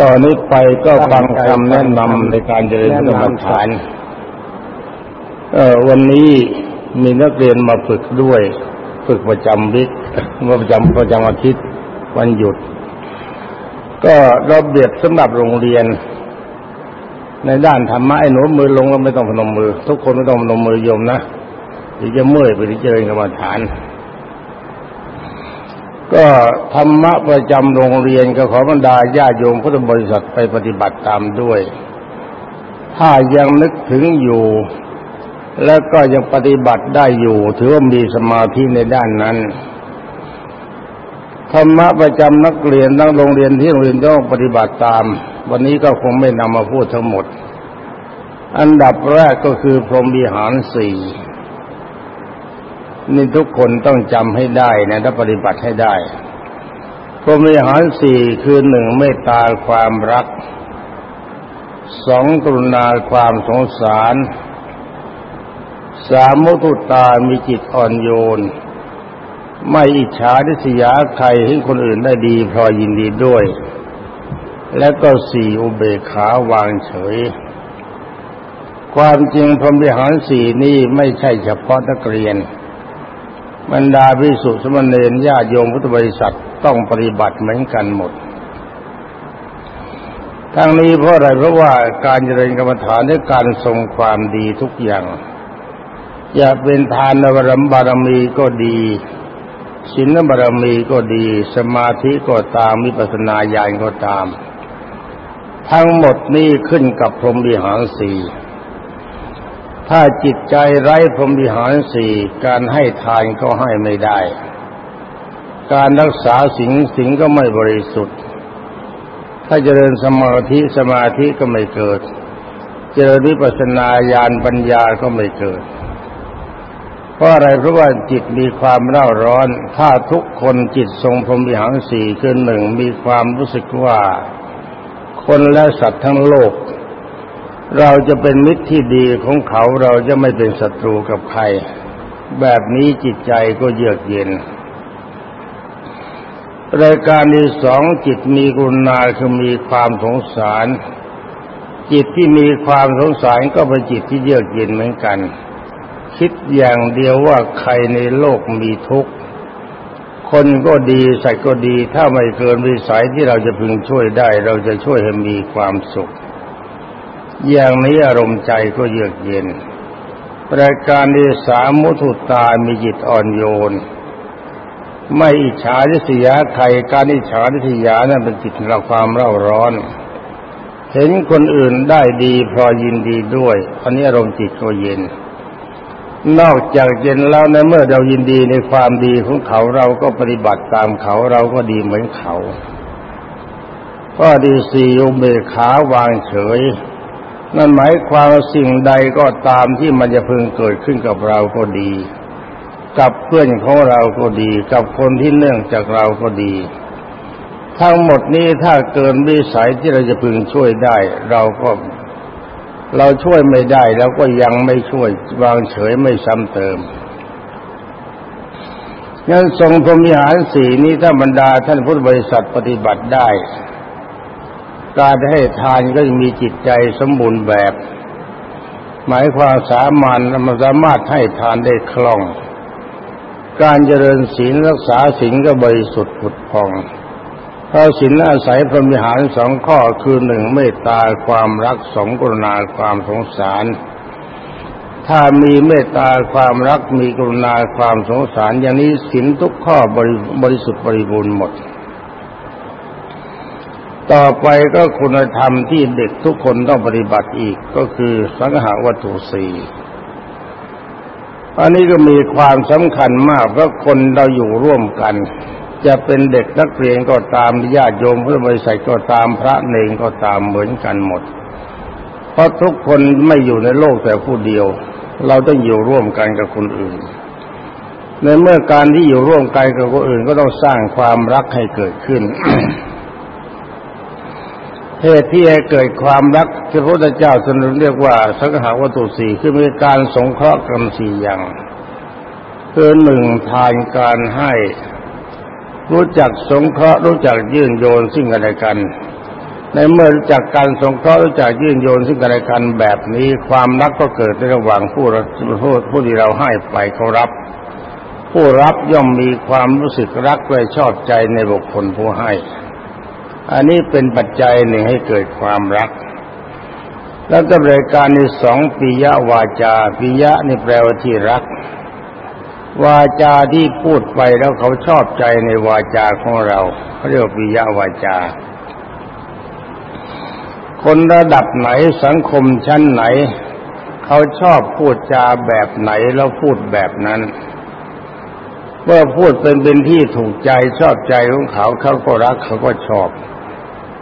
ต่อนนี้ไปก็ฟังคำแนะนำในการเจริญพระกรรมฐานเออวันนี้มีนักเรียนมาฝึกด้วย ฝึกประจำวิกมาประจำประจำอาทิตย์วันหยุด ก็ระเบียบสำหรับโรงเรียน ในด้านธรรมะไอ้หนูมือลงก็ไม่ต้องพนมมือ ทุกคนไม่ต้องพนมมือโยมนะหรือจะเมื่อยไปที่เจริญกรรมฐาน ก็ธรรมะประจำโรงเรียนก็ขอบรรดาญาโยมพุทธบริษัทไปปฏิบัติตามด้วย ถ้ายังนึกถึงอยู่ แล้วก็ยังปฏิบัติได้อยู่ ถือว่ามีสมาธิในด้านนั้นธรรมะประจำนักเรียนทั้งโรงเรียนที่โรงเรียนต้องปฏิบัติตาม วันนี้ก็คงไม่นำมาพูดทั้งหมด อันดับแรกก็คือพรหมวิหารสี่ นี่ทุกคนต้องจำให้ได้นะถ้าปฏิบัติให้ได้พรหมวิหารสี่คือหนึ่งเมตตาความรักสองกรุณาความสงสารสามมุตุตามีจิตอ่อนโยน ไม่อิจฉาทิษยาใครให้คนอื่นได้ดีพอยินดีด้วย และก็สี่อุเบกขาวางเฉย ความจริงพรหมวิหารสี่นี่ไม่ใช่เฉพาะนักเรียน บรรดาพิสุสมณเณรญาโยมพุทธบริษัทต้องปฏิบัติเหมือนกันหมด ทั้งนี้เพราะอะไรเพราะว่าการเจริญกรรมฐานด้วยการทรงความดีทุกอย่าง อย่าเป็นทานบารมบารมีก็ดีศีลบารมีก็ดี สมาธิก็ตามมิปัสนาญาณก็ตาม ทั้งหมดนี้ขึ้นกับพรหมวิหารสี่ ถ้าจิตใจไร้พรหมวิหารสี่การให้ทานก็ให้ไม่ได้ การรักษาสิงสิงก็ไม่บริสุทธิ์ ถ้าเจริญสมาธิสมาธิก็ไม่เกิด เจริญวิปัสสนาญาณปัญญาก็ไม่เกิด เพราะอะไรเพราะว่าจิตมีความเร่าร้อน ถ้าทุกคนจิตทรงพรหมวิหารสี่คือหนึ่งมีความรู้สึกว่า คนและสัตว์ทั้งโลก เราจะเป็นมิตรที่ดีของเขาเราจะไม่เป็นศัตรูกับใคร แบบนี้จิตใจก็เยือกเย็น รายการที่สองจิตมีกุณาคือมีความสงสาร จิตที่มีความสงสารก็เป็นจิตที่เยือกเย็นเหมือนกัน คิดอย่างเดียวว่าใครในโลกมีทุกข์คนก็ดีสัตว์ก็ดีถ้าไม่เกินวิสัยที่เราจะพึงช่วยได้ เราจะช่วยให้มีความสุข อย่างนี้อารมณ์ใจก็เยือกเย็น รายการที่สามมุทุตามีจิตอ่อนโยน ไม่อิจฉาทิษยาใครการอิจฉาทิษยานั้นเป็นจิตเราความเร่าร้อน เห็นคนอื่นได้ดีพอยินดีด้วยอันนี้อารมณ์จิตก็เย็น นอกจากเย็นแล้วในเมื่อเรายินดีในความดีของเขาเราก็ปฏิบัติตามเขาเราก็ดีเหมือนเขา ก็ดีสี่อุเบกขาวางเฉย นั่นหมายความว่าสิ่งใดก็ตามที่มันจะพึงเกิดขึ้นกับเราก็ดี กับเพื่อนของเราก็ดี กับคนที่เนื่องจากเราก็ดี ทั้งหมดนี้ถ้าเกินวิสัยที่เราจะพึงช่วยได้ เราก็เราช่วยไม่ได้แล้วก็ยังไม่ช่วยวางเฉยไม่ซ้ำเติมงั้นทรงพรมิหารสีนี้ถ้าบรรดาท่านพุทธบริษัทปฏิบัติได้ การให้ทานก็จะมีจิตใจสมบูรณ์แบบ หมายความสามารถมันสามารถให้ทานได้คล่อง การเจริญศีลรักษาศีลก็บริสุทธิ์ผุดพองเพราะศีลอาศัยพรหมิหารสองข้อคือหนึ่งเมตตาความรักสองกรุณาความสงสาร ถ้ามีเมตตาความรักมีกรุณาความสงสาร อย่างนี้ศีลทุกข้อบริบริสุทธิ์บริบูรณ์หมด ต่อไปก็คุณธรรมที่เด็กทุกคนต้องปฏิบัติอีกก็คือสังหาวัตถุสี่อันนี้ก็มีความสำคัญมากเพราะคนเราอยู่ร่วมกัน จะเป็นเด็กนักเรียนก็ตามญาติโยมเพื่อบริษัทก็ตามพระเนงก็ตามเหมือนกันหมด เพราะทุกคนไม่อยู่ในโลกแต่ผู้เดียว เราต้องอยู่ร่วมกันกับคนอื่น ในเมื่อการที่อยู่ร่วมกันกับคนอื่นก็ต้องสร้างความรักให้เกิดขึ้น เหตุที่ให้เกิดความรักที่พระพุทธเจ้าสนุนเรียกว่า สังหาวัตถุสี่คือมีการสงเคราะห์กรรมสี่อย่างคือหนึ่งทานการให้ รู้จักสงเคราะห์รู้จักยื่นโยนซึ่งกันและกัน ในเมื่อรู้จักการสงเคราะห์รู้จักยื่นโยนซึ่งกันและกันแบบนี้ความรักก็เกิดในระหว่างผู้รับผผู้ที่เราให้ไปเขารับ ผู้รับย่อมมีความรู้สึกรักและชอบใจในบุคคลผู้ให้ อันนี้เป็นปัจจัยหนึ่งให้เกิดความรัก แล้วก็รายการที่สองปิยวาจาปิยะนี่แปลว่าที่รัก วาจาที่พูดไปแล้วเขาชอบใจในวาจาของเราเขาเรียกปิยวาจา คนระดับไหนสังคมชั้นไหน เขาชอบพูดจาแบบไหนแล้วพูดแบบนั้นเมื่อพูดเป็นเป็นที่ถูกใจชอบใจของเขาเขาก็รักเขาก็ชอบ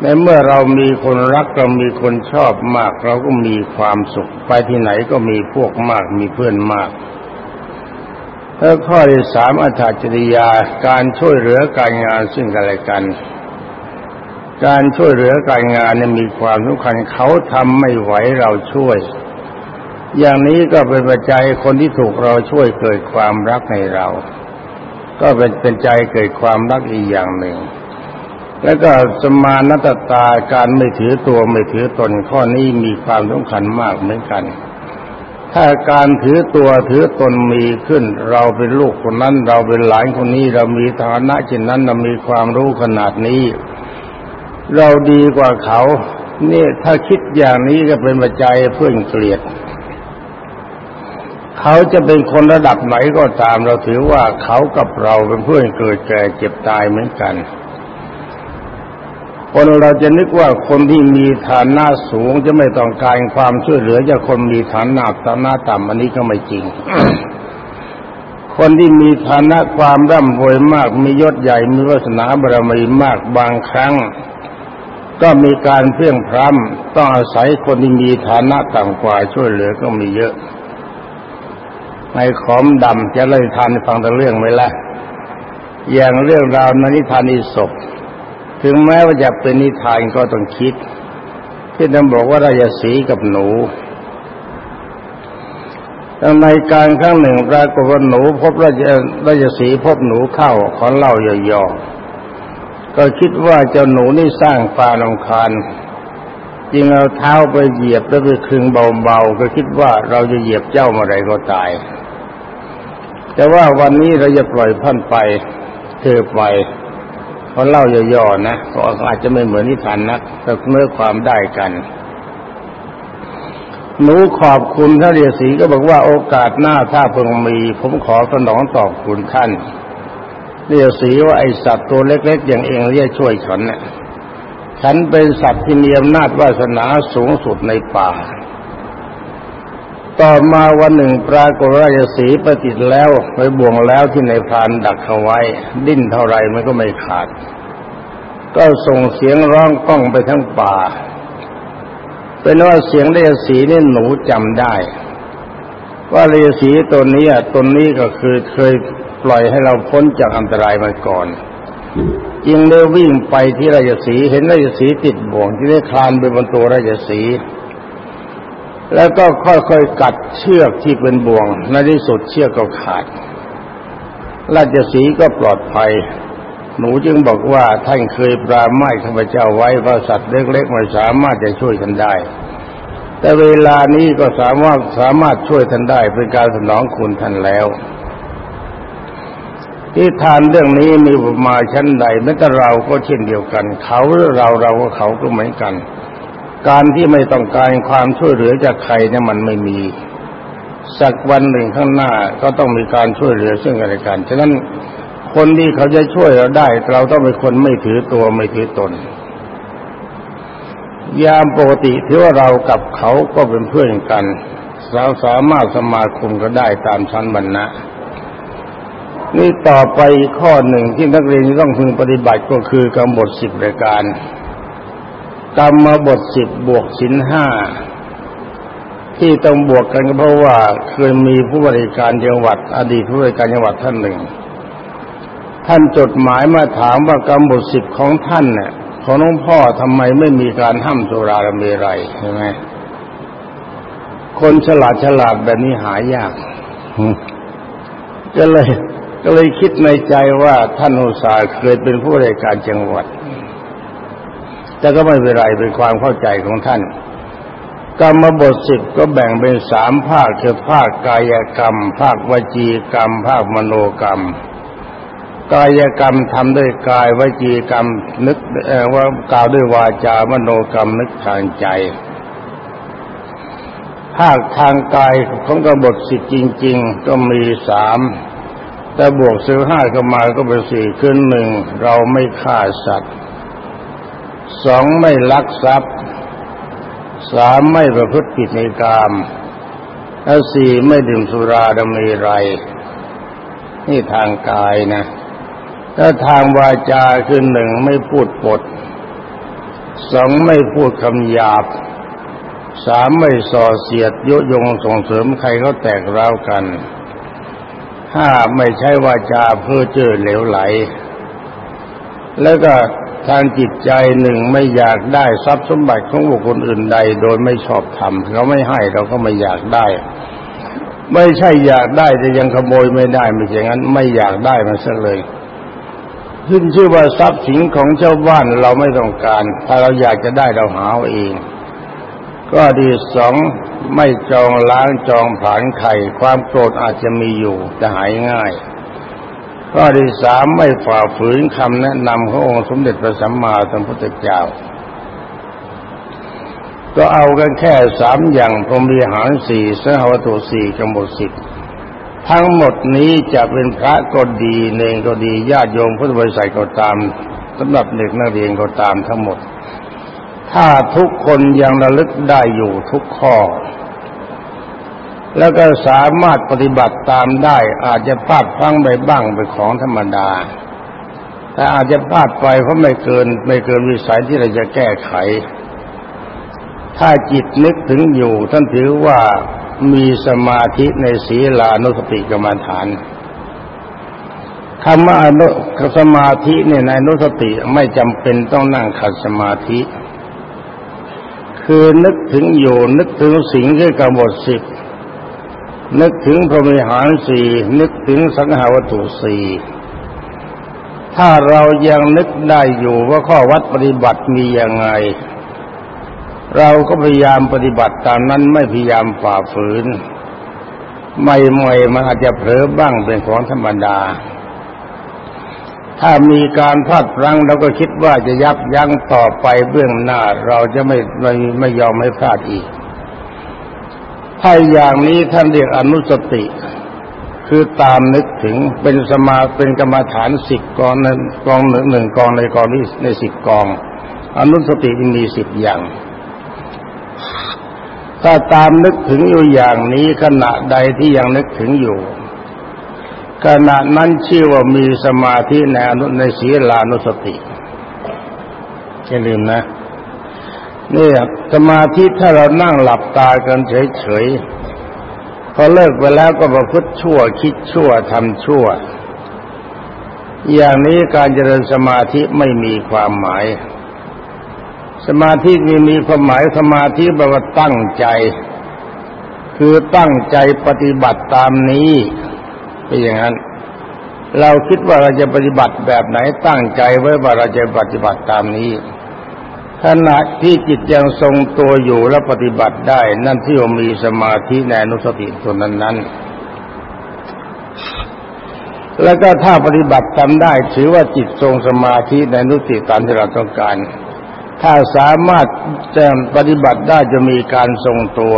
ในเมื่อเรามีคนรักเรามีคนชอบมาก เราก็มีความสุข ไปที่ไหนก็มีพวกมากมีเพื่อนมากแล้วข้อที่สามอัตจริยาการช่วยเหลือการงานซึ่งกันและกัน การช่วยเหลือการงานเนี่ยมีความสำคัญเขาทำไม่ไหวเราช่วย อย่างนี้ก็เป็นปัจจัยคนที่ถูกเราช่วยเกิดความรักในเรา ก็เป็นเป็นใจเกิดความรักอีกอย่างหนึ่ง แล้วก็สมานัตตาการไม่ถือตัวไม่ถือตนข้อนี้มีความสำคัญมากเหมือนกัน ถ้าการถือตัวถือตนมีขึ้น เราเป็นลูกคนนั้น เราเป็นหลานคนนี้เรามีฐานะเช่นนั้นเรามีความรู้ขนาดนี้ เราดีกว่าเขาเนี่ยถ้าคิดอย่างนี้ก็เป็นปัจจัยเพื่อนเกลียด เขาจะเป็นคนระดับไหนก็ตามเราถือว่าเขากับเราเป็นเพื่อนเกิดแก่เจ็บตายเหมือนกัน คนเราจะนึกว่าคนที่มีฐานะสูงจะไม่ต้องการความช่วยเหลือจากคนมีฐานะฐานะต่ำอันนี้ก็ไม่จริง คนที่มีฐานะความร่ำรวยมาก มียศใหญ่มีวาสนาบารมีมากบางครั้ง ก็มีการเพียงพร้ำต้องอาศัยคนที่มีฐานะต่ำกว่าช่วยเหลือก็มีเยอะในขอมดำจะเล่าทานฟังแต่เรื่องไหมล่ะอย่างเรื่องราวนนิทานอิศบ ถึงแม้ว่าจะเป็นนิทานก็ต้องคิด ที่ท่านบอกว่าราชสีกับหนูในการครั้งหนึ่งปรากฏว่าหนูพบราชราชสีพบหนูเข้าขอเล่าย่อๆก็คิดว่าเจ้าหนูนี่สร้างฟาลำคาญจึงเอาเท้าไปเหยียบแล้วไปคลึงเบาๆก็คิดว่าเราจะเหยียบเจ้าเมื่อไรก็ตาย แต่ว่าวันนี้เราจะปล่อยพันไปเธอไป เขาเล่าย่อๆนะก็อาจจะไม่เหมือนนิทานนักแต่เมื่อความได้กัน หนูขอบคุณท่านเรียสีก็บอกว่าโอกาสหน้าถ้าเพิ่งมี ผมขอสนองตอบคุณท่านเรียกสีว่าไอสัตว์ตัวเล็กๆ อย่างเองเรียกช่วยฉันเนี่ยฉันเป็นสัตว์ที่มีอำนาจวาสนาสูงสุดในป่า ต่อมาวันหนึ่งปรากฏราชสีปฏิดแล้วไปบ่วงแล้วที่ในพรานดักเขาไว้ ดิ้นเท่าไรมันก็ไม่ขาด ก็ส่งเสียงร้องก้องไปทั้งป่า เป็นว่าเสียงราชสีนี่หนูจำได้ ว่าราชสีตัวนี้ตนนี้ก็คือเคยปล่อยให้เราพ้นจากอันตรายมาก่อนจึงได้วิ่งไปที่ราชสีเห็นราชสีติดบ่วงที่ได้คลานไปบนตัวราชสี แล้วก็ค่อยๆกัดเชือกที่เป็นบ่วงในที่สุดเชือกก็ขาด ราชสีก็ปลอดภัย หนูจึงบอกว่าท่านเคยปราไม้ข้าพเจ้าไว้ว่าสัตว์เล็กๆไม่สามารถจะช่วยท่านได้ แต่เวลานี้ก็สามารถสามารถช่วยท่านได้เป็นการสนองคุณท่านแล้วที่ทานเรื่องนี้มีอุปมาชั้นใดแม้แต่เราก็เช่นเดียวกัน เขาหรือเราเราก็เขาก็เหมือนกัน การที่ไม่ต้องการความช่วยเหลือจากใครเนี่ยมันไม่มี สักวันหนึ่งข้างหน้าก็ต้องมีการช่วยเหลือซึ่งกันและกันฉะนั้นคนที่เขาจะช่วยเราได้ เราต้องเป็นคนไม่ถือตัวไม่ถือตน ยามปกติที่ว่าเรากับเขาก็เป็นเพื่อนกันเราสามารถสมาคมก็ได้ตามชั้นบรรณะนี่ต่อไปข้อหนึ่งที่นักเรียนต้องพึงปฏิบัติก็คือกรรมบทสิบรายการ กรรมบทสิบบวกสินห้าที่ต้องบวกกันก็เพราะว่าเคยมีผู้บริการจังหวัด อดีตผู้บริการจังหวัดท่านหนึ่ง ท่านจดหมายมาถามว่ากรรมบทสิบของท่านเนี่ยของน้องพ่อทำไมไม่มีการห้ามสุราละเมรัยใช่ไหมคนฉลาดฉลาดแบบนี้หายากก็เลย ก็เลยคิดในใจว่าท่านอุตสาห์เคยเป็นผู้บราชการจังหวัด แต่ก็ไม่เป็นไรเป็นความเข้าใจของท่าน กรรมบทสิบก็แบ่งเป็นสามภาคคือภาคกายกรรม ภาควจีกรรม ภาคมโนกรรม กายกรรมทำด้วยกายวจีกรรมนึกว่ากล่าวด้วยวาจามโนกรรมนึกทางใจ ภาคทางกายของกบทสิบจริง ๆ ก็มีสามแต่บวกซื้อห้าเข้ามาก็เป็นสี่ขึ้นหนึ่งเราไม่ฆ่าสัตว์ สองไม่ลักทรัพย์สามไม่ประพฤติผิดในกามและสี่ไม่ดื่มสุราดมีไรนี่ทางกายนะถ้าทางวาจาคือหนึ่งไม่พูดปดสองไม่พูดคำหยาบสามไม่ส่อเสียดยุยงส่งเสริมใครเขาแตกร้าวกันห้าไม่ใช่วาจาเพื่อเจอเหลวไหล แล้วก็ ทางจิตใจหนึ่งไม่อยากได้ทรัพย์สมบัติของบุคคลอื่นใด โดยไม่ชอบธรรมเขาไม่ให้เราก็ไม่อยากได้ ไม่ใช่อยากได้แต่ยังขโมยไม่ได้ไม่ใช่งั้น ไม่อยากได้มันซะเลยขึ้นชื่อว่าทรัพย์สินของเจ้าบ้านเราไม่ต้องการ ถ้าเราอยากจะได้เราหาเอง ก็ดีสองไม่จองล้างจองผานไข่ความโกรธอาจจะมีอยู่แต่หายง่าย ข้อที่สามไม่ฝ่าฝืนคำแนะนำขององค์สมเด็จพระสัมมาสัมพุทธเจ้า ก็เอากันแค่สามอย่างพรหมีหารสี่สหวัตุสี่กำหนดสิบทั้งหมดนี้จะเป็นพระก็ดีเนงก็ดีญาติโยมพุทธบริษัทก็ตามสำหรับเด็กนักเรียนก็ตามทั้งหมด ถ้าทุกคนยังระลึกได้อยู่ทุกข้อ แล้วก็สามารถปฏิบัติตามได้ อาจจะพลาดพลั้งไปบ้างเป็นของธรรมดา แต่อาจจะพลาดไปเพราะไม่เกินไม่เกินวิสัยที่เราจะแก้ไข ถ้าจิตนึกถึงอยู่ ท่านถือว่ามีสมาธิในศีลานุสติกรรมฐานคำว่าอนุสมาธิเนี่ยในนุสติไม่จำเป็นต้องนั่งขัดสมาธิ คือนึกถึงอยู่นึกถึงสิ่งที่กำหนดสิบ นึกถึงพรหมิหารสี่นึกถึงสังหาวัตถุสี่ถ้าเรายังนึกได้อยู่ว่าข้อวัดปฏิบัติมียังไง เราก็พยายามปฏิบัติตามนั้นไม่พยายามฝ่าฝืนใหม่ๆมันอาจจะเผลอบ้างเป็นของธรรมดา ถ้ามีการพลาดพลั้งเราก็คิดว่าจะยับยั้งต่อไปเบื้องหน้า เราจะไม่ไม่ไม่ยอมให้พลาดอีก ถ้าอย่างนี้ท่านเรียกอนุสติ คือตามนึกถึงเป็นสมาเป็นกรรมฐานสิบกองนั้นกองหนึ่งหนึ่งกองในกองนี้ในสิบกอง อนุสติมีสิบอย่างถ้าตามนึกถึงอยู่อย่างนี้ขณะใดที่ยังนึกถึงอยู่ ขณะนั้นชื่อว่ามีสมาธิในอนุในศีลานุสติอย่าลืมนะ นี่ยสมาธิถ้าเรานั่งหลับตากันเฉยๆพอเลิกไปแล้วก็ประพฤติชั่วคิดชั่วทำชั่ว อย่างนี้การเจริญสมาธิไม่มีความหมาย สมาธิมีมีความหมายสมาธิแปลว่าตั้งใจ คือตั้งใจปฏิบัติตามนี้เป็นอย่างนั้น เราคิดว่าเราจะปฏิบัติแบบไหนตั้งใจไว้ว่าเราจะปฏิบัติตามนี้ ขณะที่จิตยังทรงตัวอยู่และปฏิบัติได้ นั่นที่ว่ามีสมาธิในนุสติตัวนั้นนั้นแล้วก็ถ้าปฏิบัติทำได้ ถือว่าจิตทรงสมาธิในนุติตามที่เราต้องการ ถ้าสามารถจะปฏิบัติได้จะมีการทรงตัว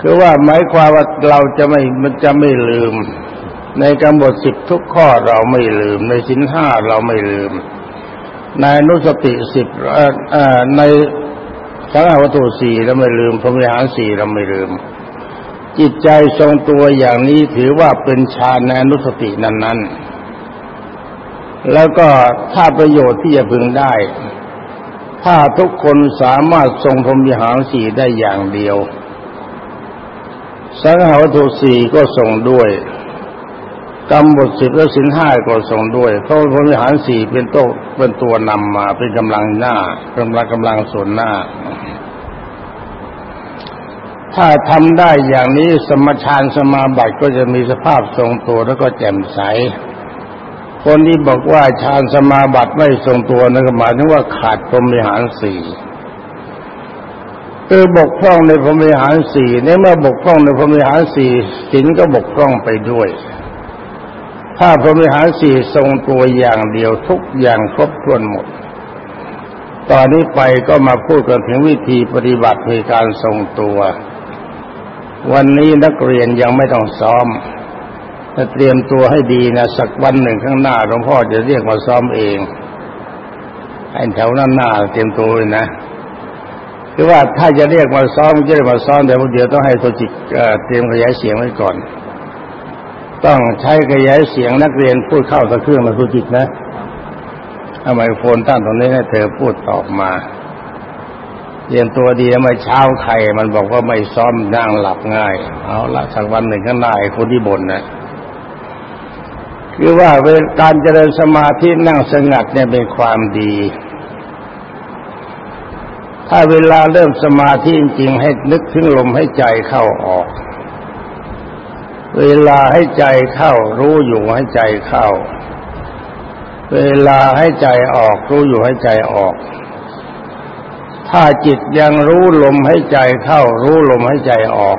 คือว่าหมายความว่าเราจะไม่มันจะไม่ลืม ในกำหนดสิบทุกข้อเราไม่ลืม ในสินห้าเราไม่ลืม ในนุสติสิบในสังฆวัตถุสี่เราไม่ลืมพรหมิหารสี่เราไม่ลืม จิตใจทรงตัวอย่างนี้ถือว่าเป็นฌานในนุสตินั้น ๆ แล้วก็ถ้าประโยชน์ที่จะพึงได้ ถ้าทุกคนสามารถทรงพรหมิหารสี่ได้อย่างเดียว สังฆวัตถุสี่ก็ทรงด้วย กรรมบทสิบและสินห้าก็ส่งด้วยเพราะพรมิหารสี่เป็นโต๊ะเป็นตัวนำมาเป็นกำลังหน้ากำลังกำลังส่วนหน้า ถ้าทำได้อย่างนี้สมชานสมาบัติก็จะมีสภาพทรงตัวแล้วก็แจ่มใส คนที่บอกว่าฌานสมาบัติไม่ทรงตัวนั่นหมายถึงว่าขาดพรหมิหารสี่คือบกพร่องในพรหมิหารสี่ในเมื่อบกพร่องในพรหมิหารสี่ศีลก็บกพร่องไปด้วย ถ้าพรหมิหารสี่ทรงตัวอย่างเดียวทุกอย่างครบถ้วนหมด ตอนนี้ไปก็มาพูดกันถึงวิธีปฏิบัติในการทรงตัว วันนี้นักเรียนยังไม่ต้องซ้อมถ้าเตรียมตัวให้ดีนะสักวันหนึ่งข้างหน้าหลวงพ่อจะเรียกมาซ้อมเองไอ้แถวนั้นหน้าเตรียมตัวเลยนะคือว่าถ้าจะเรียกมาซ้อมจะได้มาซ้อมแต่เดี๋ยวต้องให้ตัวจิตเตรียมขยายเสียงไว้ก่อน ต้องใช้ขยายเสียงนักเรียนพูดเข้าตะเครื่องมาตัวจิตนะเอาไมโฟนตั้งตรงนี้ให้เธอพูดตอบมาเรียนตัวดีแล้วไม่เช้าใครมันบอกว่าไม่ซ้อมนั่งหลับง่าย เอาละสักวันหนึ่งข้างหน้าคนที่บ่นนะคือว่าเวลาการเจริญสมาธินั่งสงัดเนี่ยเป็นความดี ถ้าเวลาเริ่มสมาธิจริงๆให้นึกถึงลมให้ใจเข้าออก เวลาให้ใจเข้ารู้อยู่ให้ใจเข้า เวลาให้ใจออกรู้อยู่ให้ใจออก ถ้าจิตยังรู้ลมให้ใจเข้า รู้ลมให้ใจออก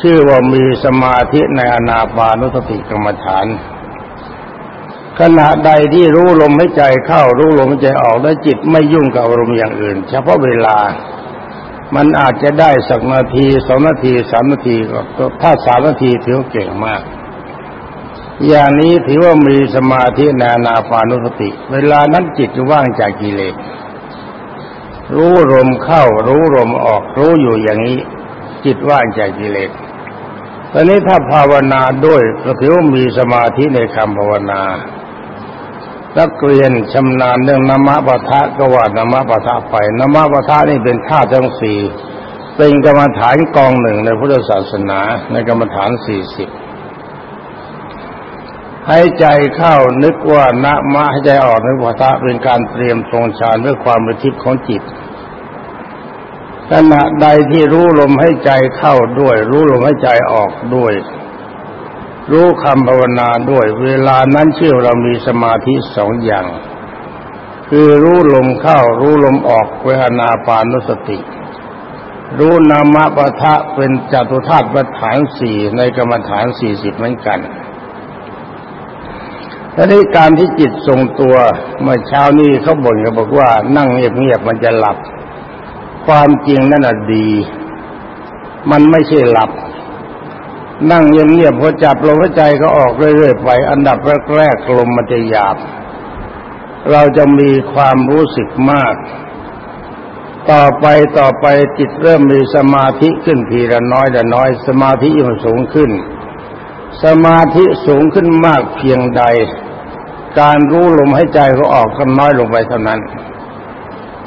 ชื่อว่ามีสมาธิในอนาปานุสติกรรมฐาน ขณะใดที่รู้ลมใหายใจเข้า รู้ลมใหายใจออกแล้วจิตไม่ยุ่งกับอารมณ์อย่างอื่น เฉพาะเวลา มันอาจจะได้สักนาทีสองนาทีสามนาทีก็ถ้าสามนาทีถือเก่งมาก อย่างนี้ถือว่ามีสมาธินอนาปานุสติ เวลานั้นจิตว่างจากกิเลสรู้ลมเข้า รู้ลมออก รู้อยู่อย่างนี้ จิตว่างจากกิเลสตอนนี้ถ้าภาวนาด้วยก็ถือว่ามีสมาธิในคำภาวนา นักเรียนชำนาญเรื่องนามปะทะก็ว่านามปะทะไปนามปะทะนี่เป็นท่าทั้งสี่เป็นกรรมฐานกองหนึ่งในพุทธศาสนาในกรรมฐานสี่สิบให้ใจเข้านึกว่านะมะให้ใจออกนึกว่าทะเป็นการเตรียมทรงฌานด้วยความป็นทิพของจิตขณะใดที่รู้ลมให้ใจเข้าด้วย รู้ลมให้ใจออกด้วย รู้คำภาวนาด้วย เวลานั้นเชื่อเรามีสมาธิสองอย่าง คือรู้ลมเข้า รู้ลมออกเวนาปานุสติ รู้นามปะทะเป็นจตุธาตุปฐานสี่ในกรรมฐานสี่สิบเหมือนกันและในการที่จิตทรงตัวเมื่อเช้านี้เขาบ่นกันบอกว่านั่งเงียบๆมันจะหลับ ความจริงนั่นดี มันไม่ใช่หลับ นั่งเงียบๆพอจับลมหายใจก็ออกเรื่อยๆไป อันดับแรกๆลมมันจะหยาบ เราจะมีความรู้สึกมาก ต่อไปต่อไปจิตเริ่มมีสมาธิขึ้นทีละน้อยละน้อย สมาธิยิ่งสูงขึ้น สมาธิสูงขึ้นมากเพียงใด การรู้ลมหายใจก็ออกก็น้อยลงไปเท่านั้น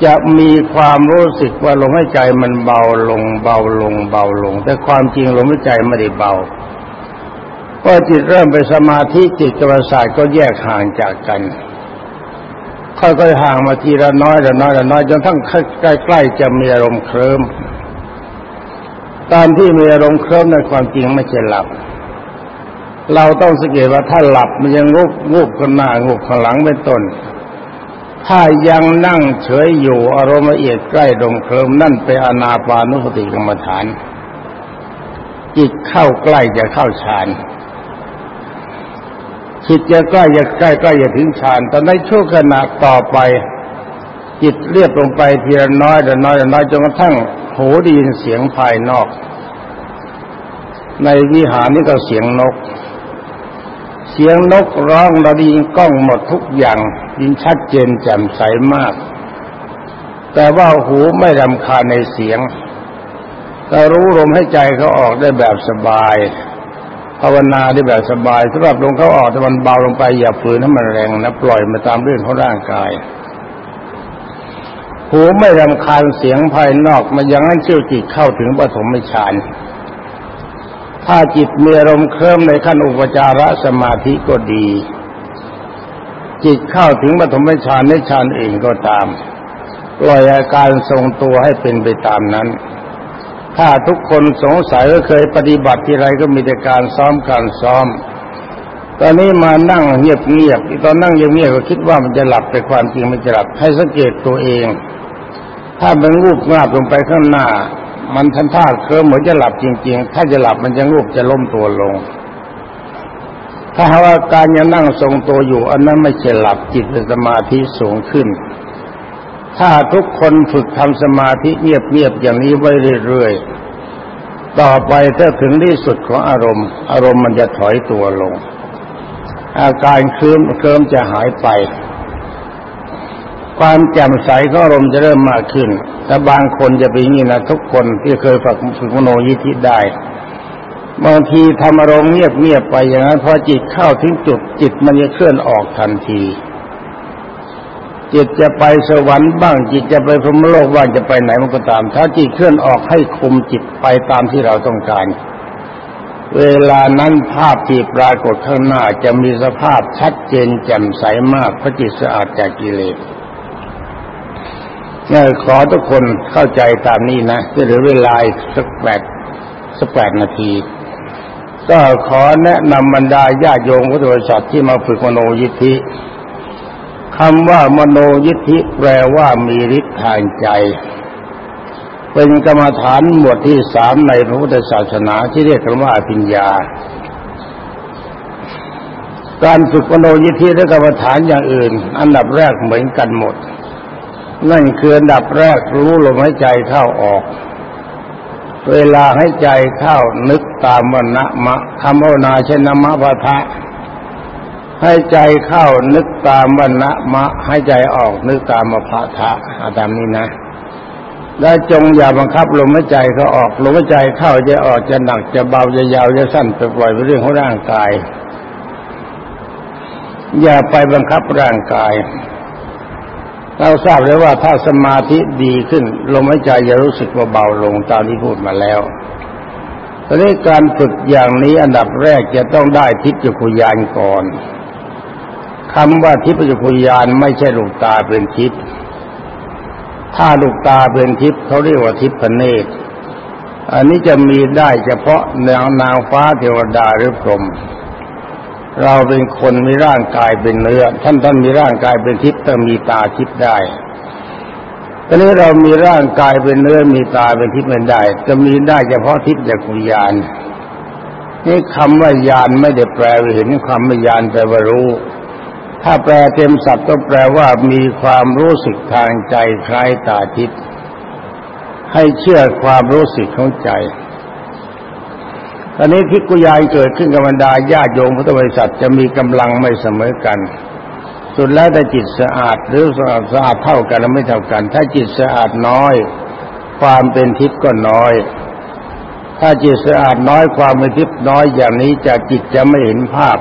จะมีความรู้สึกว่าลมหายใจมันเบาลงเบาลงเบาลง แต่ความจริงลมหายใจไม่ได้เบาพอจิตเริ่มไปสมาธิจิตกับประสาทก็แยกห่างจากกันค่อยๆห่างมาทีละน้อยละน้อยละน้อยจนทั้งใกล้ๆจะมีอารมณ์เคลิ้มตอนที่มีอารมณ์เคลิ้มในความจริงไม่ใช่หลับ เราต้องสังเกตว่าถ้าหลับมันยังงุบงุบข้างหน้างุบข้างหลังเป็นต้น ถ้ายังนั่งเฉยอยู่อารมณ์ละเอียดใกล้ดงเคลิมนั่นเป็นอนาปานุสติกรรมฐาน จิตเข้าใกล้จะเข้าฌานจิตจะใกล้จะใกล้ใกล้จะถึงฌานแต่ในช่วงขณะต่อไป จิตเรียบลงไปทีละน้อยละน้อยละน้อยจนกระทั่งหูได้ยินเสียงภายนอก ในวิหารนี่ก็เสียงนก สียงนกร้องเราได้ยินกล้องหมดทุกอย่างยินชัดเจนแจ่มใสมาก แต่ว่าหูไม่รำคาญในเสียงแต่รู้ลมให้ใจเขาออกได้แบบสบาย ภาวนาได้แบบสบายสำหรับลมเขาออกแต่มันเบาลงไปอย่าฝืนให้มันแรงนะปล่อยมาตามเรื่องของร่างกาย หูไม่รำคาญเสียงภายนอกมันยังให้เชื่อจิตเข้าถึงปฐมฌาน ถ้าจิตมีอารมณ์เคลิ้มในขั้นอุปจารสมาธิก็ดี จิตเข้าถึงปฐมฌานในฌานเองก็ตามปล่อยอาการทรงตัวให้เป็นไปตามนั้น ถ้าทุกคนสงสัยว่าเคยปฏิบัติที่ไรก็มีแต่การซ้อมการซ้อม ตอนนี้มานั่งเงียบเงียบตอนนั่งเงียบเงียบก็คิดว่ามันจะหลับแต่ความจริงมันจะหลับให้สังเกตตัวเอง ถ้ามันรูปงาบลงไปข้างหน้า มันทันท่าเคลิ้มเหมือนจะหลับจริง ๆ ถ้าจะหลับมันจะรูปจะล้มตัวลง ถ้าหาว่าการยังนั่งทรงตัวอยู่ อันนั้นไม่ใช่หลับจิตเป็นสมาธิสูงขึ้น ถ้าทุกคนฝึกทำสมาธิเงียบๆอย่างนี้ไว้เรื่อยๆ ต่อไปถ้าถึงที่สุดของอารมณ์ อารมณ์มันจะถอยตัวลง อาการเคลิ้มเคลิ้มจะหายไป ความแจ่มใสของอารมณ์จะเริ่มมากขึ้นแต่บางคนจะเป็นอย่างนี้นะทุกคนที่เคยฝึกฝึกมโนยิธิได้ บางทีทำอารมณ์เงียบๆไปอย่างนั้นพอจิตเข้าถึงจุดจิตมันจะเคลื่อนออกทันที จิตจะไปสวรรค์บ้าง จิตจะไปพรหมโลกบ้างจะไปไหนมันก็ตาม ถ้าจิตเคลื่อนออกให้คุมจิตไปตามที่เราต้องการเวลานั้นภาพที่ปรากฏข้างหน้าจะมีสภาพชัดเจนแจ่มใสมากเพราะจิตสะอาดจากกิเลส เนี่ยขอทุกคนเข้าใจตามนี้นะจะเหลือเวลาสักแปดสักแปดนาที ก็ขอแนะนำบรรดาญาโยมพุทธบริษัทที่มาฝึกมโนยิทธิคำว่ามโนยิทธิแปลว่ามีฤทธิ์ทางใจ เป็นกรรมฐานหมวดที่สามในพระพุทธศาสนาที่เรียกกันว่าปัญญา การฝึกมโนยิทธิและกรรมฐานอย่างอื่น อันดับแรกเหมือนกันหมด นั่นคืออันดับแรกรู้ลมหายใจเข้าออก เวลาให้ใจเข้านึกตามวันะมะคำภาวนาเชนมะพะทะให้ใจเข้านึกตามวันะมะ ให้ใจออกนึกตามมะพะทะอาตามนี้นะ และจงอย่าบังคับลมหายใจเขาออกลมหายใจเข้าจะออกจะหนักจะเบาจะยาวจะสั้นไปปล่อยไปเรื่องของร่างกาย อย่าไปบังคับร่างกาย เราทราบเลยว่าถ้าสมาธิดีขึ้นลมหายใจจะรู้สึกว่าเบาลงตามที่พูดมาแล้วตอนนี้การฝึกอย่างนี้อันดับแรกจะต้องได้ทิพยคุยานก่อนคำว่าทิพยคุยานไม่ใช่ลูกตาเป็นทิพย์ถ้าลูกตาเป็นทิพย์เขาเรียกว่าทิพเนตรอันนี้จะมีได้เฉพาะนางนางฟ้าเทวดาหรือพรหม เราเป็นคนมีร่างกายเป็นเนื้อ ท่านท่านมีร่างกายเป็นทิพย์แต้องมีตาทิพย์ได้ตอนนี้เรามีร่างกายเป็นเนื้อมีตาเป็นทิพย์ไม่ได้ จะมีได้เฉพาะทิพย์จากวิญญาณนี่คำว่ายานไม่ได้แปลว่าเห็นคำว่ายานแปลว่ารู้ ถ้าแปลเต็มศัพท์ก็แปลว่ามีความรู้สึกทางใจคล้ายตาทิพย์ให้เชื่อความรู้สึกของใจ ตอนนี้ทิพยานเกิดขึ้นกับบรรดาญาโยมพุทธบริษัทจะมีกำลังไม่เสมอกัน สุดแล้วแต่จิตสะอาดหรือสะอาดสะอาดเท่ากันและไม่เท่ากัน ถ้าจิตสะอาดน้อย ความเป็นทิพย์ก็น้อย ถ้าจิตสะอาดน้อยความเป็นทิพย์น้อยอย่างนี้จะจิตจะไม่เห็นภาพ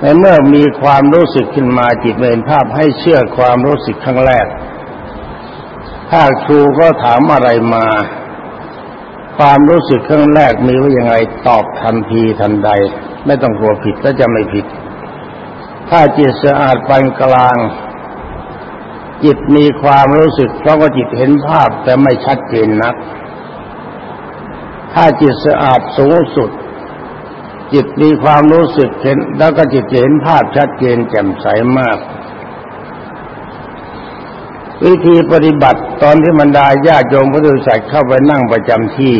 ในเมื่อมีความรู้สึกขึ้นมาจิตไม่เห็นภาพให้เชื่อความรู้สึกครั้งแรก ถ้าครูก็ถามอะไรมา ความรู้สึกครั้งแรกมีว่ายังไงตอบทันทีทันใด ไม่ต้องกลัวผิดและจะไม่ผิด ถ้าจิตสะอาดปานกลาง จิตมีความรู้สึก เพราะว่าจิตเห็นภาพแต่ไม่ชัดเจนนัก ถ้าจิตสะอาดสูงสุด จิตมีความรู้สึกเห็น แล้วก็จิตเห็นภาพชัดเจนแจ่มใสมาก วิธีปฏิบัติตอนที่บรรดาญาโยมพุทธศาสนาเข้าไปนั่งประจำที่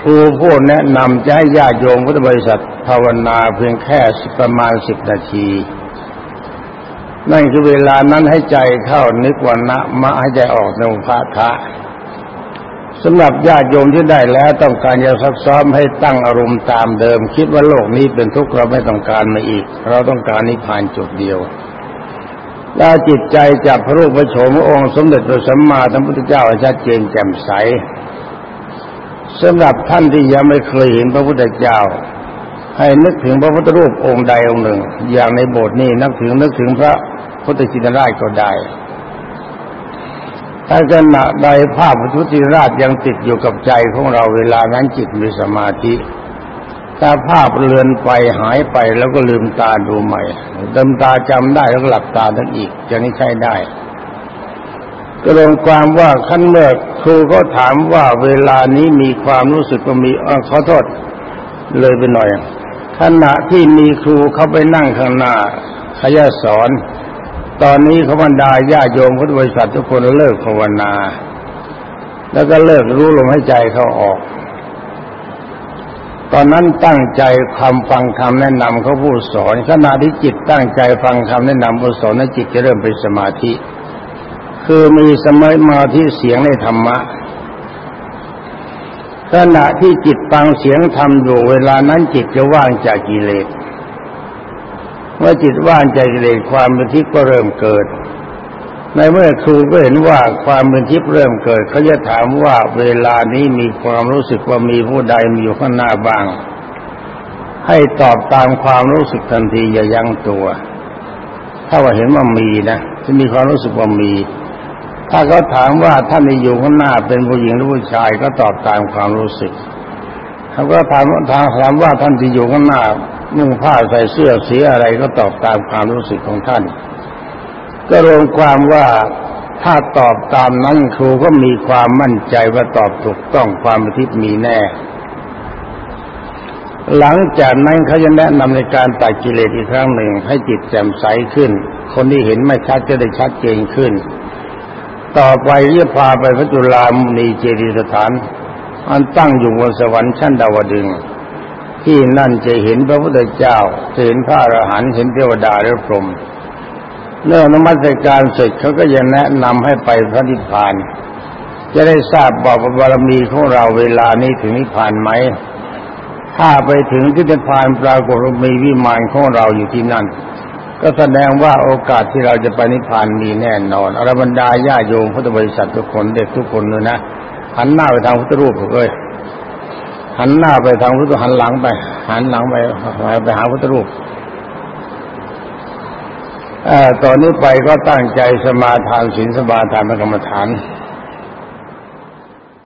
ครูพูดแนะนำจะให้ญาโยมพุทธบริษัทภาวนาเพียงแค่ประมาณสิบนาทีนั่นคือเวลานั้นให้ใจเข้านึกวันนะมะให้ใจออกในองค์พระทะสำหรับญาติโยมที่ได้แล้วต้องการจะซักซ้อมให้ตั้งอารมณ์ตามเดิม คิดว่าโลกนี้เป็นทุกข์เราไม่ต้องการมาอีก เราต้องการนิพพานจุดเดียว ถ้าจิตใจจับพระรูปพระโฉมองค์สมเด็จพระสัมมาสัมพุทธเจ้าชัดเจนแจ่มใสสำหรับท่านที่ยังไม่เคยเห็นพระพุทธเจ้า ให้นึกถึงพระพุทธรูปองค์ใดองค์หนึ่ง อย่างในโบสถ์นี้นึกถึงนึกถึงพระพุทธชินราชก็ได้ถ้าขณะใดภาพพระพุทธชินราชยังติดอยู่กับใจของเราเวลานั้นจิตมีสมาธิ ถ้าภาพเลือนไปหายไปแล้วก็ลืมตาดูใหม่ลืมตาจำได้แล้วหลับตาทั้งอีกจะนี้ใช้ได้ ก็ลงความว่าขั้นเมื่อครูก็ถามว่าเวลานี้มีความรู้สึกว่ามีอขอโทษเลยไปหน่อย ขณะที่มีครูเขาไปนั่งข้างหน้าขยะสอน ตอนนี้เขาบรรดาญาโยมพุทธบริษัททุกคนเลิกภาวนา แล้วก็เลิกรู้ลมหายใจเขาออก ตอนนั้นตั้งใจคำฟังคำแนะนำเขาผู้สอนขณะที่จิตตั้งใจฟังคำแนะนำผู้สอนนั้นจิตจะเริ่มเป็นสมาธิ คือมีสมามาธิเสียงในธรรมะขณะที่จิตฟังเสียงธรรมอยู่เวลานั้นจิตจะว่างจากกิเลสเมื่อจิตว่างจากกิเลสความเป็นทิพย์ก็เริ่มเกิด ในเมื่อครูก็เห็นว่าความเป็นทิพย์เริ่มเกิดเขาจะถามว่าเวลานี้มีความรู้สึกว่ามีผู้ใดมีอยู่ข้างหน้าบ้าง ให้ตอบตามความรู้สึกทันทีอย่ายั้งตัว ถ้าว่าเห็นว่ามีนะจะมีความรู้สึกว่ามี ถ้าเขาถามว่าท่านที่อยู่ข้างหน้าเป็นผู้หญิงหรือผู้ชายก็ตอบตามความรู้สึกเขาก็ถามทางถามว่าท่านที่อยู่ข้างหน้านุ่งผ้าใส่เสื้อสีอะไรก็ตอบตามความรู้สึกของท่าน ก็รวมความว่าถ้าตอบตามนั้นครูก็มีความมั่นใจว่าตอบถูกต้องความทิพย์มีแน่ หลังจากนั้นเขาจะแนะนำในการตัดกิเลสอีกครั้งหนึ่ง ให้จิตแจ่มใสขึ้น คนที่เห็นไม่ชัดจะได้ชัดเจนขึ้น ต่อไปจะพาไปพระจุลามุนีเจดีสถาน อันตั้งอยู่บนสวรรค์ชั้นดาวดึงที่นั่นจะเห็นพระพุทธเจ้าเห็นพระอรหันต์เห็นเทวดาและพรหม เมื่อนมัสการเสร็จเขาก็จะแนะนำให้ไปพระนิพพาน จะได้ทราบบอกบารมีของเราเวลานี้ถึงนิพพานไหม ถ้าไปถึงที่นิพพานปรากฏมีวิมานของเราอยู่ที่นั่น ก็แสดงว่าโอกาสที่เราจะไปนิพพานมีแน่นอนอรบรรดาญาโยมพุทธบริษัททุกคนเด็กทุกคนเลยนะหันหน้าไปทางพุทธรูปเลยหันหน้าไปทางพุทธหันหลังไป หันหลังไปไปหาพุทธรูป ตอนนี้ไปก็ตั้งใจสมาทานศีลสมาทานกรรมฐานาน